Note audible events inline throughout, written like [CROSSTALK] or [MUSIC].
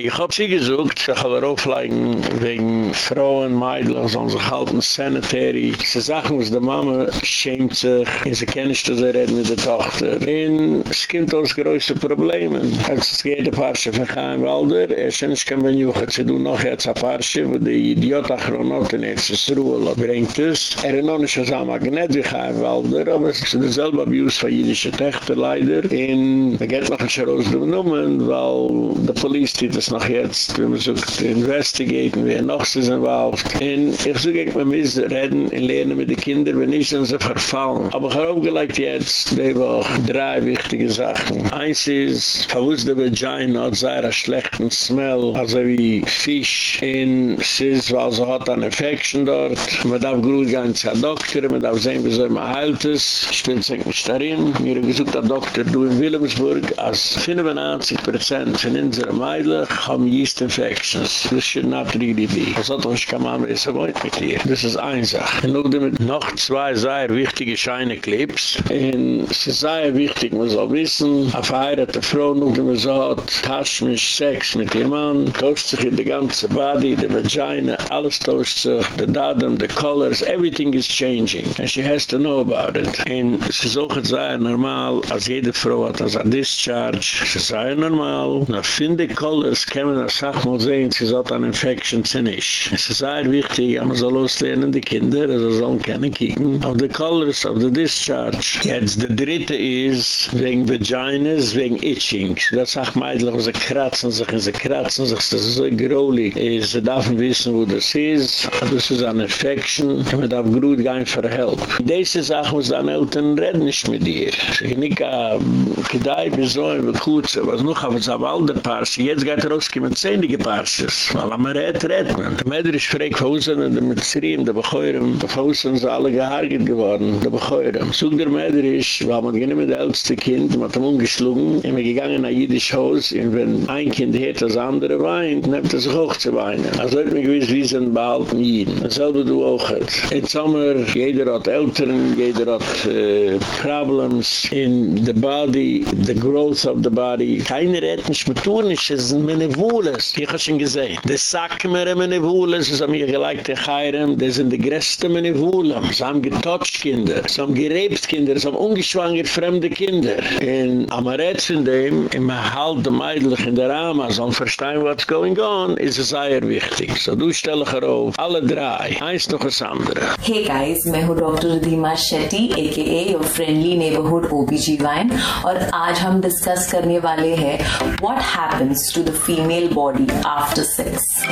Ich hab sie gesucht, ich habe aufleigen wegen Frauen, Meidler, sollen sich halten, sanitary. Sie sagen, was die Mama schämt sich, und sie kennen sich, dass sie reden mit der Tochter. Und es gibt uns größte Probleme. Es ein paar Schiffen von Chaim Walder, er ist nicht kein Benucher, sie tun noch jetzt ein paar Schiffen, wo die Idiot-Achronauten jetzt das Ruhe bringt es. Er ist noch nicht so ein Magnet wie Chaim Walder, aber es ist derselbe Abuse von jüdischen Töchter leider. Und man geht noch ein Scheroz genommen, weil die Polizei noch jetzt, wenn man sucht, investigaten, wer noch sie sind involved. Und ich suche, ich muss reden und lernen mit den Kindern, wenn sind sie verfallen. Aber ich habe aufgelegt jetzt, die war drei wichtige Sachen. Eins ist, verwusst der Vagina hat sehr schlechten Smell, also wie Fisch. Und sie ist, weil sie hat eine Infection dort. Man darf gut gehen zu einem Doktor, man darf sehen, wieso man heilt es. Ich bin nicht darin. Wir haben gesucht, der Doktor, du in Wilhelmsburg, als 95% von unseren Mädels haben Yeast Infections. This should not really be. Das hat uns keine Mama ist erwähnt mit dir. Das ist eine Sache. Und noch damit noch zwei sehr wichtige Scheine-Clips. Und es ist sehr wichtig, man soll wissen, eine verheiratete Frau, noch damit so hat, tauscht mich Sex mit ihrem Mann, tauscht sich in die ganze Body, die Vagina, alles tauscht sich, the datum, the colors, everything is changing. And she has to know about it. Und es ist auch sehr normal, als jede Frau hat als ein Discharge, es ist sehr normal, na finde Colors, kann man das auch mal sehen, sie hat eine Infection, sie nicht. Es ist sehr wichtig, aber man soll auslernen, die Kinder, also sollen keine kicken, auf die Colors, auf die Discharge. Jetzt, der dritte ist, wegen Vaginas, wegen Itching. Das sagt meidlich, sie kratzen sich, sie kratzen sich, das ist so grohlich. Sie darf wissen, wo das ist, das ist eine Infection, und man darf gut gehen für Help. Diese Sachen muss deine Eltern reden nicht mit dir. Ich nicht, gedei, besäu, bekutze, was noch, aber es haben alle Parse, jetzt geht rausgekommen, zehnige Parses, weil am Rät rät man. Der Mäder ist fragt, wo sind denn die Mitzriem, die Becheurem, wo sind sie alle gehargert geworden, die Becheurem. Sog der Mäder ist, weil man gehen mit der älteste Kind, man hat ihm umgeschlungen, immer gegangen nach jüdisch Haus, und wenn ein Kind hätte, das andere weint, dann hat er sich auch zu weinen. Also hat man gewiss, wie sind behalten jeden. Dasselbe du auch hat. In Sommer, jeder hat Eltern, jeder hat äh, Problems in the body, the growth of the body. Keine retten, ich betone, es sind meine Wohles. Ich habe schon gesehen. Das sagt mir meine Wohles, es haben mir gleich die Chayram, das sind die größten meine Wohles. Sie haben getotcht Kinder, sie haben gerebt Kinder, sie haben ungeschwangert fremde Kinder. Und am Rett von dem, im Halt der Meidlich in der Rama, so ein Verstehen, what's going on, ist es sehr wichtig. So du stelle ich auf, alle drei, eins noch das andere. Hey guys, मैं हूँ doctor Ridhima Shetty aka your friendly neighborhood OBGYN और आज हम discuss करने वाले हैं what happens to the female body after sex.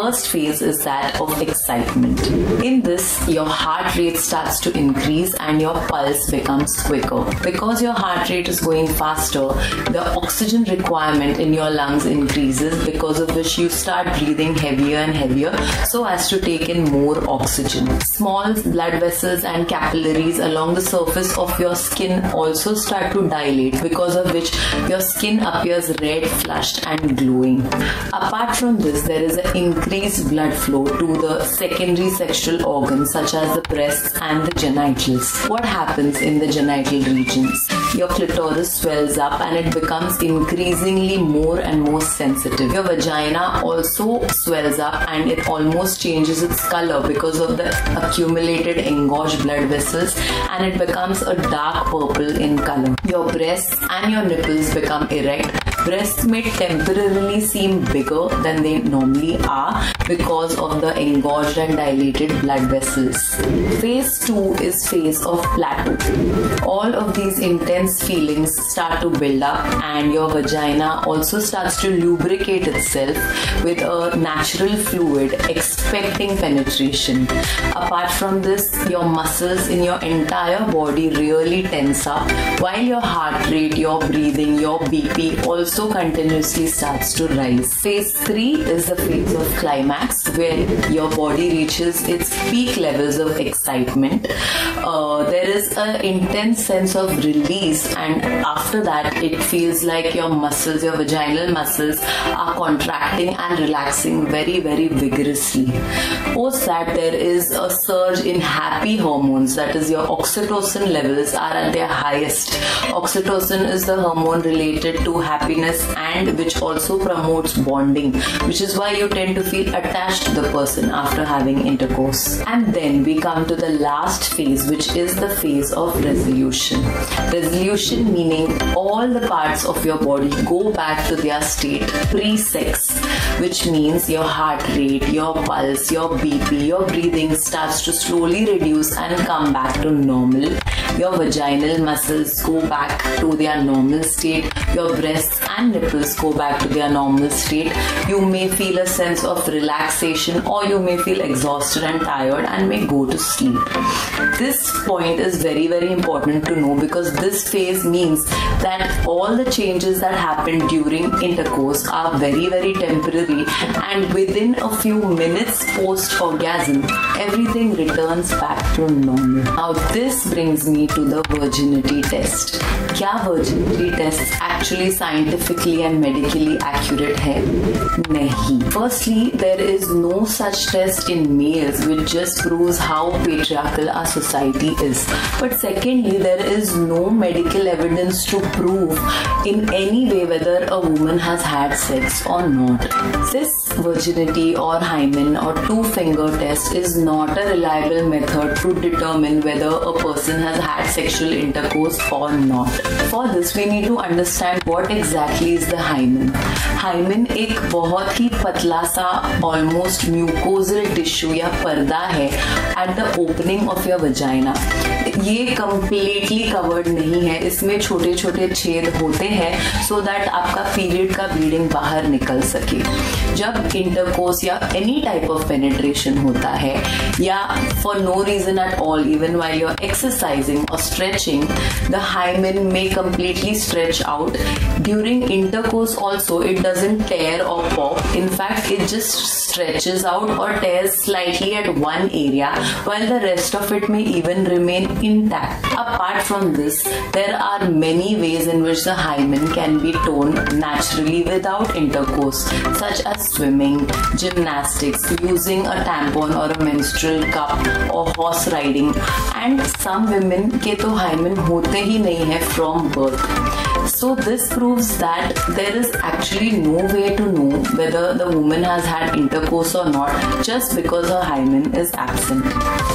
First phase is that of excitement. In this, your heart rate starts to increase and your pulse becomes quicker. Because your heart rate is going faster, the oxygen requirement in your lungs increases because of which you start breathing heavier and heavier so as to take in more oxygen. Small blood vessels and capillaries along the surface of your skin also start to dilate because of which your skin appears red, flushed and glowing. Apart from this, there is an increased blood flow to the secondary sexual organs such as the breasts and the genitals. What happens in the genital regions? Your clitoris swells up and it becomes increasingly more and more sensitive. Your vagina also swells up and it almost changes its color because of the accumulated engorged blood vessels and it becomes a dark purple in color. Your breasts and your nipples become erect. Breasts may temporarily seem bigger than they normally are because of the engorged and dilated blood vessels. Phase 2 is phase of plateau. All of these intense feelings start to build up and your vagina also starts to lubricate itself with a natural fluid expecting penetration. Apart from this, your muscles in your entire body really tense up while your heart rate, your breathing, your BP also continuously starts to rise. Phase 3 is the phase of climax where your body reaches its peak levels of excitement. Uh, there is an intense sense of release and after that it feels like your muscles your vaginal muscles are contracting and relaxing very very vigorously post that there is a surge in happy hormones. That is your oxytocin levels are at their highest. Oxytocin is the hormone related to happiness and which also promotes bonding which is why you tend to feel attached to the person after having intercourse. And then we come to the last phase which is the phase of resolution. Resolution meaning all the parts of your body go back to their state pre-sex which means your heart rate your pulse your bp your breathing starts to slowly reduce and come back to normal. Your vaginal muscles go back to their normal state. Your breasts and nipples go back to their normal state you may feel a sense of relaxation or you may feel exhausted and tired and may go to sleep. This point is very very important to know because this phase means that all the changes that happen during intercourse are very very temporary and within a few minutes post orgasm everything returns back to normal. Now this brings me to the virginity test. Kya virginity tests actually scientifically and medically accurate hai? Nahi. Firstly there is no such test in males which just proves how patriarchal our society is. But secondly there is no medical evidence to prove in any way whether a woman has had sex or not. This virginity or hymen or two finger test is not a reliable method to determine whether a person has had sexual intercourse or not. For this we need to understand what exactly is the hymen hymen एक बहुत ही पतला सा almost mucosal tissue या पर्दा है at the opening of your vagina ये completely covered नहीं है। इसमें छोटे छोटे छेद होते हैं सो so दैट आपका पीरियड का ब्लीडिंग बाहर निकल सके। जब इंटरकोस या एनी टाइप ऑफ़ पेनिट्रेशन होता है या for no reason at all even why your exercising और स्ट्रेचिंग द हाईमेन में completely stretch out during intercourse also it doesn't tear और pop in fact it just stretches out or tears slightly at one area while the rest of it may even remain intact apart from this there are many ways in which the hymen can be torn naturally without intercourse such as swimming gymnastics using a tampon or a menstrual cup or horse riding and some women के तो hymen होते ही नहीं है from birth so this proves that there is actually no way to know whether the woman has had intercourse or not just because her hymen is absent.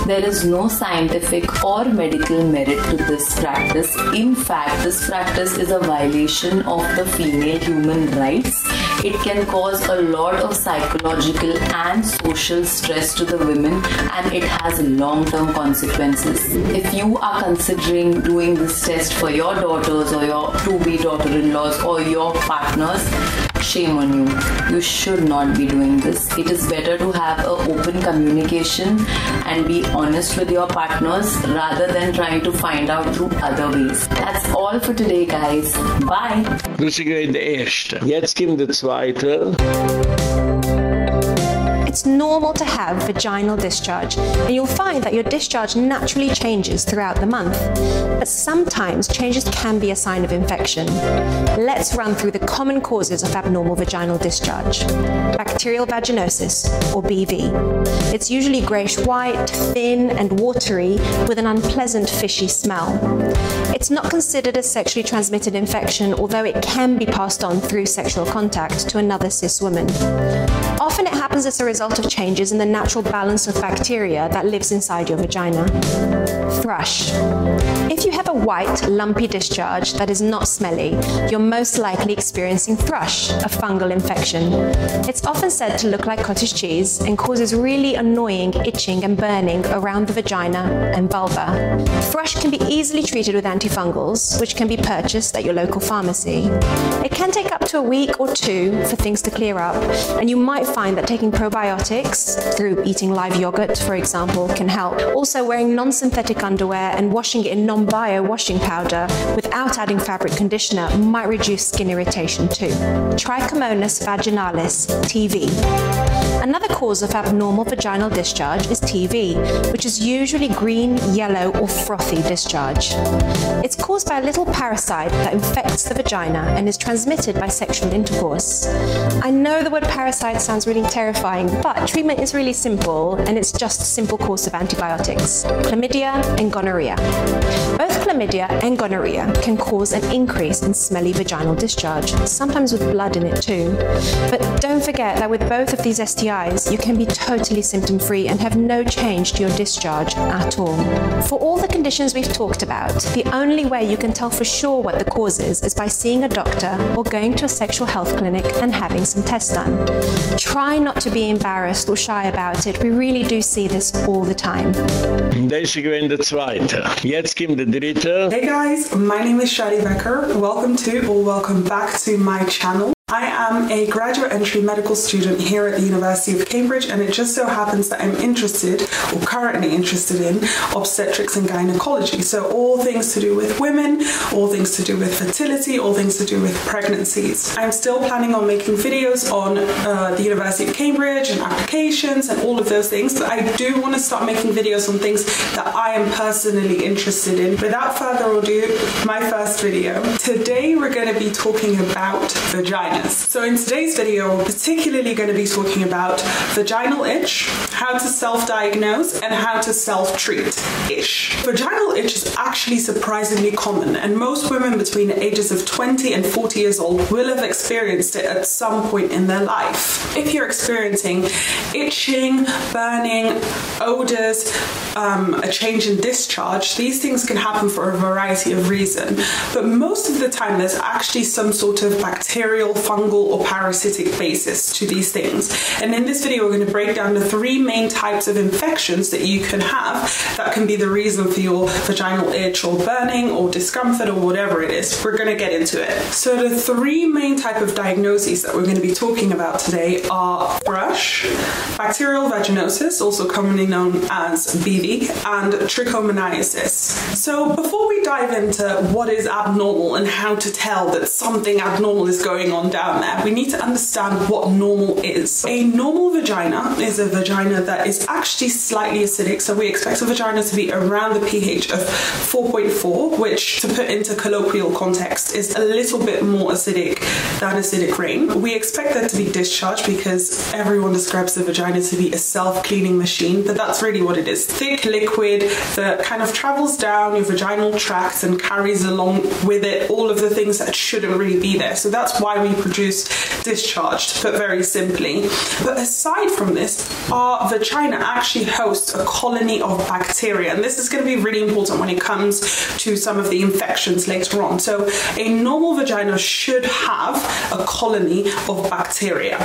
There is no scientific or medical merit to this practice. In fact this practice is a violation of the female human rights it can cause a lot of psychological and social stress to the women and it has long term consequences. If you are considering doing this test for your daughters or your to be daughter-in-laws or your partners shame on you. You should not be doing this. It is better to have a open communication and be honest with your partners rather than trying to find out through other ways. That's all for today guys. Bye. Ist der erste. Jetzt kommt der zweite. It's normal to have vaginal discharge, and you'll find that your discharge naturally changes throughout the month. But sometimes changes can be a sign of infection. Let's run through the common causes of abnormal vaginal discharge. Bacterial vaginosis or BV. It's usually grayish white, thin and watery with an unpleasant fishy smell. It's not considered a sexually transmitted infection although it can be passed on through sexual contact to another cis woman. Often it happens as a result of changes in the natural balance of bacteria that lives inside your vagina. Thrush. If you have a white, lumpy discharge that is not smelly, you're most likely experiencing thrush, a fungal infection. It's often said to look like cottage cheese and causes really annoying itching and burning around the vagina and vulva. Thrush can be easily treated with antifungals, which can be purchased at your local pharmacy. It can take up to a week or two for things to clear up, and you might find that taking probiotics through eating live yogurt, for example, can help. Also wearing non-synthetic underwear and washing it in non Bio washing powder without adding fabric conditioner might reduce skin irritation too. Trichomonas vaginalis, TV. Another cause of abnormal vaginal discharge is TV, which is usually green, yellow or frothy discharge. It's caused by a little parasite that infects the vagina and is transmitted by sexual intercourse. I know the word parasite sounds really terrifying, but treatment is really simple and it's just a simple course of antibiotics. Chlamydia and gonorrhea. Both chlamydia and gonorrhea can cause an increase in smelly vaginal discharge, sometimes with blood in it too. But don't forget that with both of these STIs you can be totally symptom free and have no change to your discharge at all. For all the conditions we've talked about, the only way you can tell for sure what the cause is is by seeing a doctor or going to a sexual health clinic and having some tests done. Try not to be embarrassed or shy about it. We really do see this all the time. Zweite. Jetzt dritte. Hey guys, my name is Shadi Becker. Welcome to or welcome back to my channel. I am a graduate entry medical student here at the University of Cambridge and it just so happens that I'm interested or currently interested in obstetrics and gynecology. So all things to do with women, all things to do with fertility, all things to do with pregnancies. I'm still planning on making videos on uh, the University of Cambridge and applications and all of those things, but I do want to start making videos on things that I am personally interested in. Without further ado, my first video. Today we're going to be talking about vagina so in today's video, we're particularly going to be talking about vaginal itch, how to self-diagnose and how to self-treat itch. Vaginal itch is actually surprisingly common and most women between the ages of 20 and 40 years old will have experienced it at some point in their life. If you're experiencing itching, burning, odors, um, a change in discharge, these things can happen for a variety of reasons. But most of the time there's actually some sort of bacterial fungal or parasitic basis to these things. And in this video we're going to break down the three main types of infections that you can have that can be the reason for your vaginal itch or burning or discomfort or whatever it is. We're going to get into it. So the three main type of diagnoses that we're going to be talking about today are thrush, bacterial vaginosis, also commonly known as BV, and trichomoniasis. So before we dive into what is abnormal and how to tell that something abnormal is going on down there, we need to understand what normal is. A normal vagina is a vagina that is actually slightly acidic, so we expect a vagina to be around the pH of 4.4, which to put into colloquial context is a little bit more acidic than acidic rain. We expect there to be discharge because everyone describes the vagina to be a self-cleaning machine, but that's really what it is. Thick liquid that kind of travels down your vaginal tract and carries along with it all of the things that shouldn't really be there. So that's why we produce discharged, put very simply. But aside from this, our vagina actually hosts a colony of bacteria. And this is going to be really important when it comes to some of the infections later on. So a normal vagina should have a colony of bacteria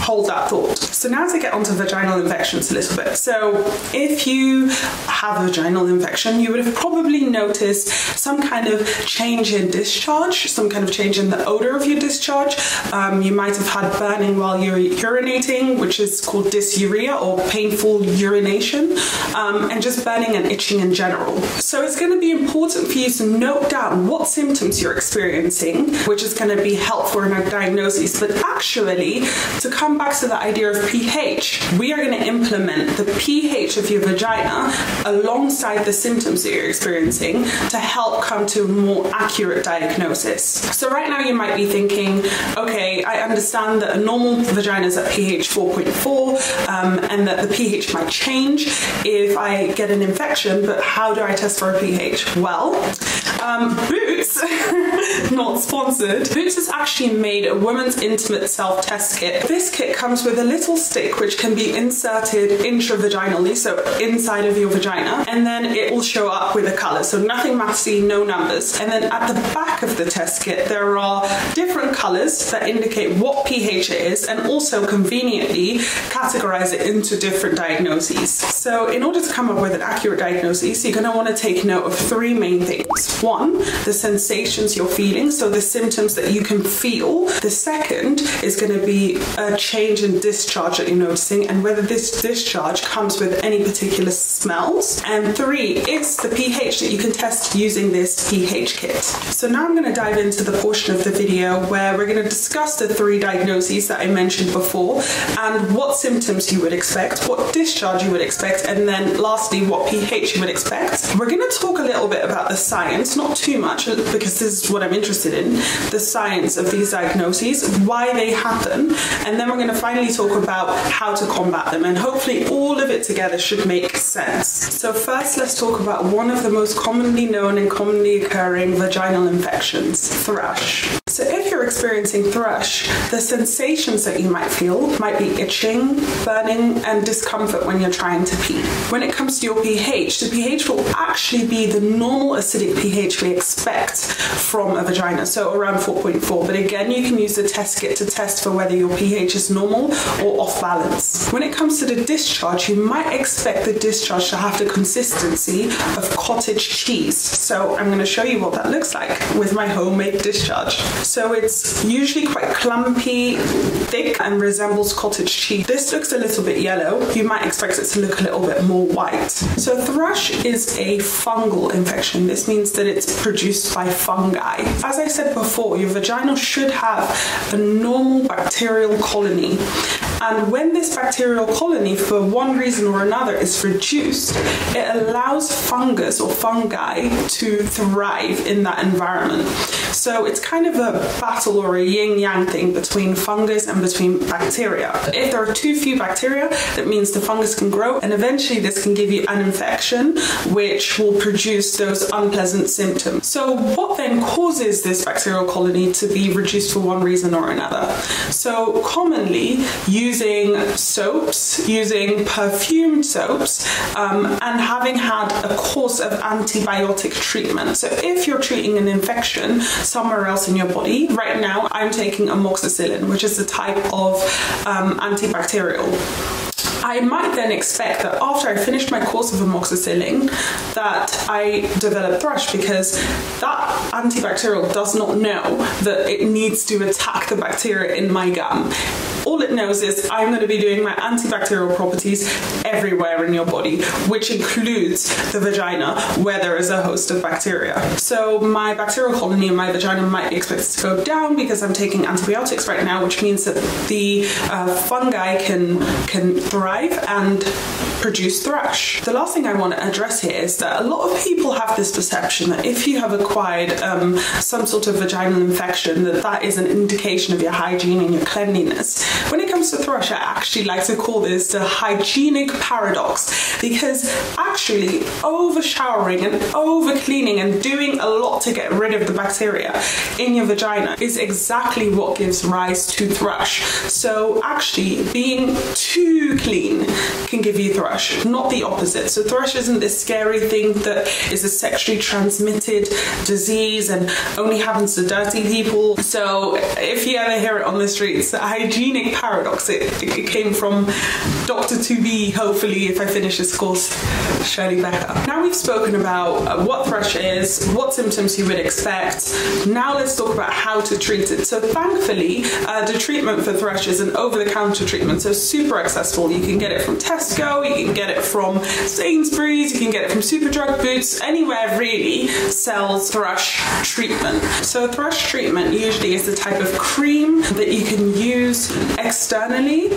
hold that thought. So now to get onto vaginal infections a little bit. So if you have a vaginal infection, you would have probably noticed some kind of change in discharge, some kind of change in the odor of your discharge. Um, you might have had burning while you're urinating, which is called dysuria or painful urination, um, and just burning and itching in general. So it's going to be important for you to note down what symptoms you're experiencing, which is going to be helpful in a diagnosis, but actually to come back to the idea of pH, we are going to implement the pH of your vagina alongside the symptoms that you're experiencing to help come to a more accurate diagnosis. So right now you might be thinking, okay, I understand that a normal vagina is at pH 4.4 um, and that the pH might change if I get an infection, but how do I test for a pH? Well, um, Boots, [LAUGHS] not sponsored, Boots has actually made a woman's intimate self-test kit. This kit comes with a little stick which can be inserted intravaginally, so inside of your vagina, and then it will show up with a color. So nothing mathsy, no numbers. And then at the back of the test kit, there are different colors that indicate what pH it is and also conveniently categorize it into different diagnoses. So in order to come up with an accurate diagnosis, you're going to want to take note of three main things. One, the sensations you're feeling, so the symptoms that you can feel. The second is going to be a change in discharge that you're noticing and whether this discharge comes with any particular smells. And three, it's the pH that you can test using this pH kit. So now I'm going to dive into the portion of the video where we're going to discuss the three diagnoses that I mentioned before and what symptoms you would expect, what discharge you would expect, and then lastly what pH you would expect. We're going to talk a little bit about the science, not too much because this is what I'm interested in, the science of these diagnoses, why they happen, and then we're going to finally talk about how to combat them and hopefully all of it together should make sense. So first let's talk about one of the most commonly known and commonly occurring vaginal infections, thrush. You're experiencing thrush, the sensations that you might feel might be itching, burning and discomfort when you're trying to pee. When it comes to your pH, the pH will actually be the normal acidic pH we expect from a vagina, so around 4.4. But again, you can use the test kit to test for whether your pH is normal or off balance. When it comes to the discharge, you might expect the discharge to have the consistency of cottage cheese. So I'm going to show you what that looks like with my homemade discharge. So it's usually quite clumpy, thick and resembles cottage cheese. This looks a little bit yellow. You might expect it to look a little bit more white. So thrush is a fungal infection. This means that it's produced by fungi. As I said before, your vagina should have a normal bacterial colony. And when this bacterial colony for one reason or another is reduced, it allows fungus or fungi to thrive in that environment. So it's kind of a battle or a yin yang thing between fungus and between bacteria. If there are too few bacteria, that means the fungus can grow and eventually this can give you an infection which will produce those unpleasant symptoms. So what then causes this bacterial colony to be reduced for one reason or another? So commonly using soaps, using perfumed soaps um, and having had a course of antibiotic treatment. So if you're treating an infection somewhere else in your body, right now I'm taking amoxicillin, which is a type of um, antibacterial. I might then expect that after I finished my course of amoxicillin that I develop thrush because that antibacterial does not know that it needs to attack the bacteria in my gum all it knows is I'm going to be doing my antibacterial properties everywhere in your body, which includes the vagina where there is a host of bacteria. So my bacterial colony in my vagina might be expected to go down because I'm taking antibiotics right now, which means that the uh, fungi can can thrive and produce thrush. The last thing I want to address here is that a lot of people have this perception that if you have acquired um, some sort of vaginal infection that that is an indication of your hygiene and your cleanliness when it comes to thrush, I actually like to call this the hygienic paradox because actually over showering and over cleaning and doing a lot to get rid of the bacteria in your vagina is exactly what gives rise to thrush. So actually being too clean can give you thrush, not the opposite. So thrush isn't this scary thing that is a sexually transmitted disease and only happens to dirty people. So if you ever hear it on the streets, hygienic unique paradox. It, it came from Doctor to be, hopefully, if I finish this course, Shirley Becker. Now we've spoken about uh, what thrush is, what symptoms you would expect. Now let's talk about how to treat it. So thankfully, uh, the treatment for thrush is an over-the-counter treatment, so super accessible. You can get it from Tesco, you can get it from Sainsbury's, you can get it from Superdrug Boots, anywhere really sells thrush treatment. So thrush treatment usually is the type of cream that you can use externally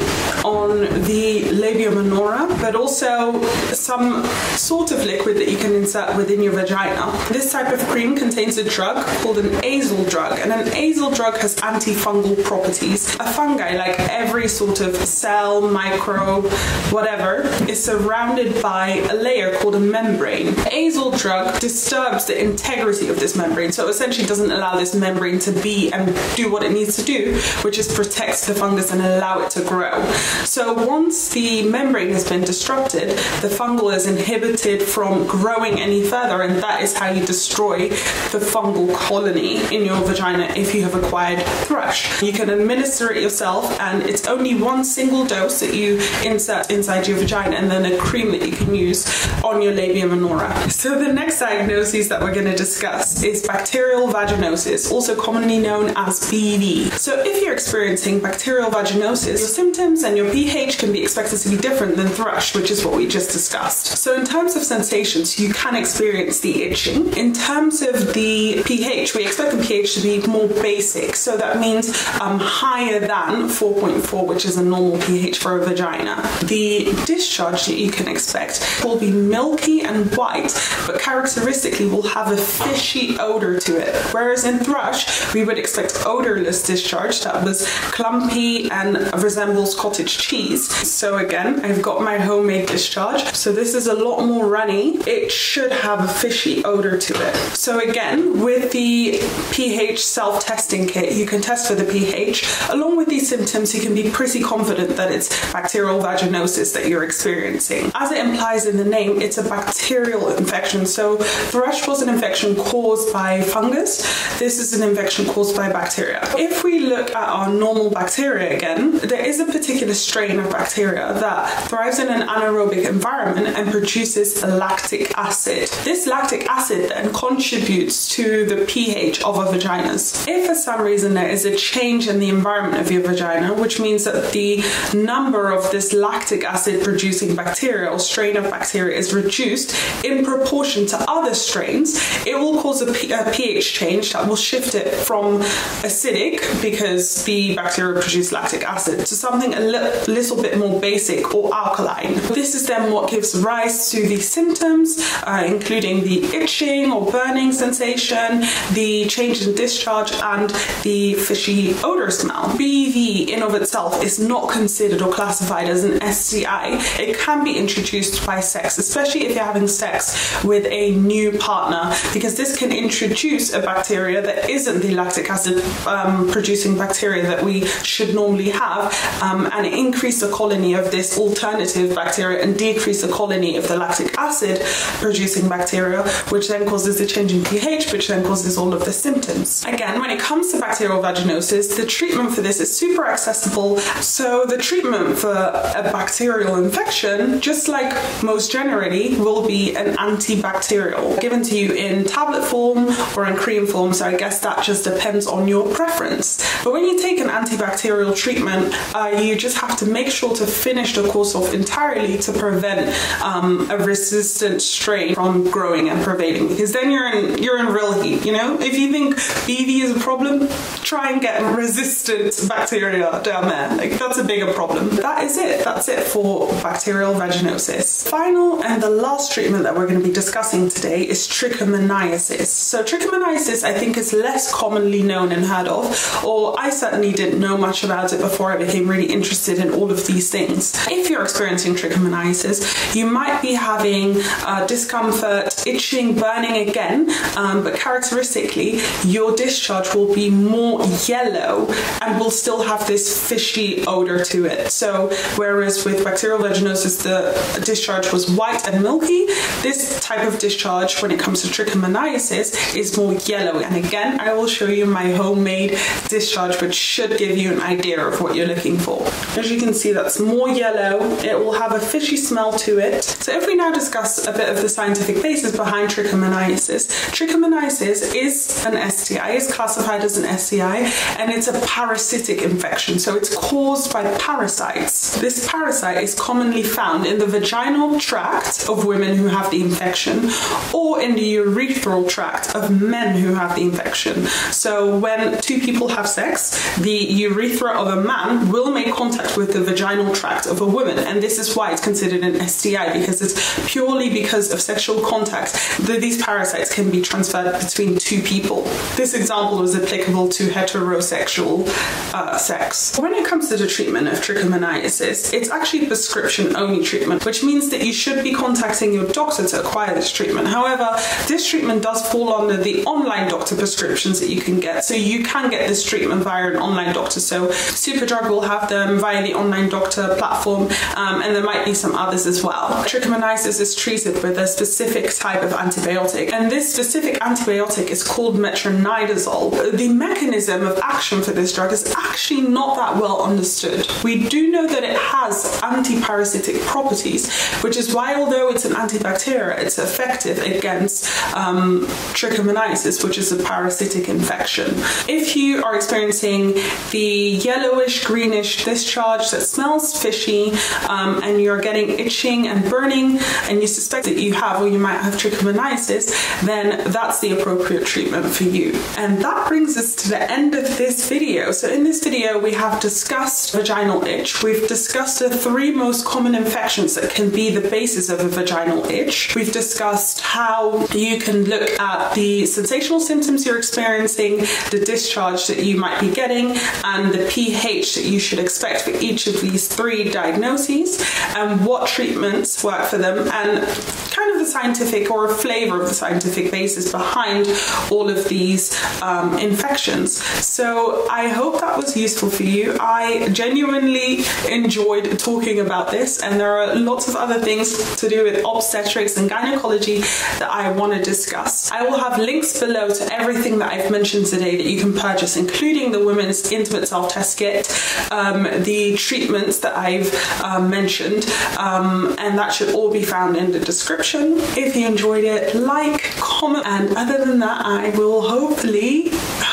on the labia minora, but also some sort of liquid that you can insert within your vagina. This type of cream contains a drug called an azole drug, and an azole drug has antifungal properties. A fungi, like every sort of cell, microbe, whatever, is surrounded by a layer called a membrane. Azole drug disturbs the integrity of this membrane, so it essentially doesn't allow this membrane to be and do what it needs to do, which is protect the fungus fungus and allow it to grow. So once the membrane has been disrupted, the fungal is inhibited from growing any further and that is how you destroy the fungal colony in your vagina if you have acquired thrush. You can administer it yourself and it's only one single dose that you insert inside your vagina and then a cream that you can use on your labia minora. So the next diagnosis that we're going to discuss is bacterial vaginosis, also commonly known as BV. So if you're experiencing bacterial vaginosis, your symptoms and your pH can be expected to be different than thrush, which is what we just discussed. So in terms of sensations, you can experience the itching. In terms of the pH, we expect the pH to be more basic. So that means um, higher than 4.4, which is a normal pH for a vagina. The discharge that you can expect will be milky and white, but characteristically will have a fishy odor to it. Whereas in thrush, we would expect odorless discharge that was clumpy and resembles cottage cheese. So again, I've got my homemade discharge. So this is a lot more runny. It should have a fishy odor to it. So again, with the pH self-testing kit, you can test for the pH. Along with these symptoms, you can be pretty confident that it's bacterial vaginosis that you're experiencing. As it implies in the name, it's a bacterial infection. So thrush was an infection caused by fungus. This is an infection caused by bacteria. If we look at our normal bacteria again, there is a particular strain of bacteria that thrives in an anaerobic environment and produces lactic acid. This lactic acid then contributes to the pH of a vagina's. If for some reason there is a change in the environment of your vagina, which means that the number of this lactic acid producing bacteria or strain of bacteria is reduced in proportion to other strains, it will cause a, pH change that will shift it from acidic because the bacteria produce lactic acid to something a li little bit more basic or alkaline. This is then what gives rise to the symptoms uh, including the itching or burning sensation, the change in discharge and the fishy odor smell. BV in of itself is not considered or classified as an STI. It can be introduced by sex, especially if you're having sex with a new partner because this can introduce a bacteria that isn't the lactic acid um, producing bacteria that we should normally have um, and increase the colony of this alternative bacteria and decrease the colony of the lactic acid producing bacteria which then causes the change in pH which then causes all of the symptoms. Again, when it comes to bacterial vaginosis, the treatment for this is super accessible. So the treatment for a bacterial infection, just like most generally, will be an antibacterial given to you in tablet form or in cream form. So I guess that just depends on your preference. But when you take an antibacterial treatment, uh, you just have to make sure to finish the course off entirely to prevent um, a resistant strain from growing and pervading because then you're in you're in real heat, you know? If you think BV is a problem, try and get resistant bacteria down there. Like that's a bigger problem. That is it. That's it for bacterial vaginosis. Final and the last treatment that we're going to be discussing today is trichomoniasis. So trichomoniasis I think is less commonly known and heard of or I certainly didn't know much about it before I became really interested in all of these things. If you're experiencing trichomoniasis, you might be having uh, discomfort, itching, burning again, um, but characteristically your discharge will be more yellow and will still have this fishy odor to it. So whereas with bacterial vaginosis the discharge was white and milky, this type of discharge when it comes to trichomoniasis is more yellow. And again, I will show you my homemade discharge which should give you an idea of what you're looking for. As you can see that's more yellow, it will have a fishy smell to it. So if we now discuss a bit of the scientific basis behind trichomoniasis, trichomoniasis is an STI, is classified as an STI and it's a parasitic infection. So it's caused by parasites. This parasite is commonly found in the vaginal tract of women who have the infection or in the urethral tract of men who have the infection. So when two people have sex, the urethra of a man will make contact with the vaginal tract of a woman and this is why it's considered an STI because it's purely because of sexual contact that these parasites can be transferred between two people. This example was applicable to heterosexual uh, sex. When it comes to the treatment of trichomoniasis, it's actually prescription only treatment, which means that you should be contacting your doctor to acquire this treatment. However, this treatment does fall under the online doctor prescriptions that you can get. So you can get this treatment via an online doctor. So Superdrug will have them via the online doctor platform um, and there might be some others as well. Trichomoniasis is treated with a specific type of antibiotic and this specific antibiotic is called metronidazole. The mechanism of action for this drug is actually not that well understood. We do know that it has antiparasitic properties, which is why although it's an antibacterial, it's effective against um, trichomoniasis, which is a parasitic infection. If you are experiencing the yellowish greenish discharge that smells fishy um, and you're getting itching and burning and you suspect that you have or you might have trichomoniasis, then that's the appropriate treatment for you. And that brings us to the end of this video. So in this video we have discussed vaginal itch. We've discussed the three most common infections that can be the basis of a vaginal itch. We've discussed how you can look at the sensational symptoms you're experiencing, the discharge that you might be getting, and the pH that you should expect for each of these three diagnoses, and what treatments work for them, and kind of the scientific or a flavor of the scientific basis behind all of these um, infections. So I hope that was useful for you. I genuinely enjoyed talking about this, and there are lots of other things to do with obstetrics and gynecology that I want to discuss. I will have links below to everything that I've mentioned today that you can purchase, including the women's intimate self-test kit, um, the treatments that I've um, mentioned, um, and that should all be found in the description. If you enjoyed it, like, comment, and other than that, I will hopefully,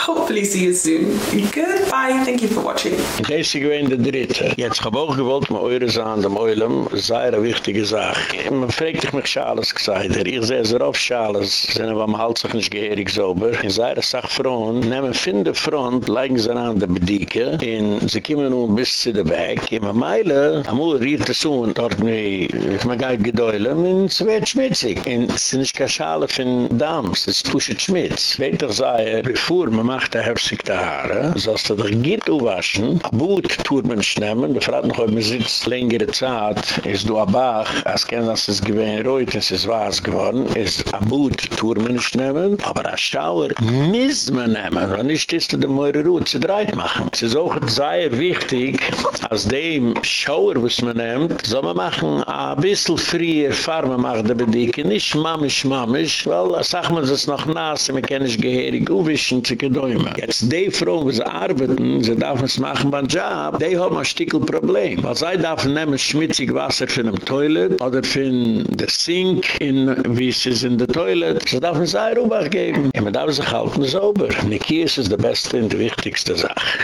hopefully see you soon. Goodbye. Thank you for watching. Deze geween de dritte. Jetzt hab auch gewollt, ma eure zahn dem Eulam, sei eine wichtige Sache. Man fragt dich mich Schales gesagt, ich sehe sehr oft Schales, sind aber am Hals nicht gehirig sauber. In seiner Sache Frauen, nehmen fin de Front, leigen sie an der Bedieke, in sie kommen nun bis zu Back, in der Meile, amul riert es un, dort mei, ich mag Gedäule, und es wird schmitzig. Nicht keine Schale von Dams, es ist pushet schmitz. Weiter sei, bevor man macht der Herbstig der Haare, sollst du dich gitt uwaschen, Boot tut man schnemmen, der fragt noch, ob man sitzt längere Zeit, ist du abach, als kennen das es gewähnt, reut, es ist was geworden, ist a Boot tut man schnemmen, aber a Schauer muss man nehmen, und nicht ist der Meure Ruhe zu dreit machen. Es ist auch sehr wichtig, als dem Schauer, was man nimmt, soll man machen bissl früher, fahr man macht der Bedicke, nicht mamisch, mamisch, weil, als sagt man es noch nass, man kann nicht gehirig, uwischen zu gedäumen. Jetzt die Frau, wo sie arbeiten, sie darf es machen beim Job, die haben ein Stückchen Problem. Weil sie darf nehmen schmutzig Wasser für den Toilet oder für den Sink, in, wie es ist in der Toilet. Sie darf es ein Rubach geben. Und man darf sich halten sauber. Nikias ist die beste und die wichtigste Sache.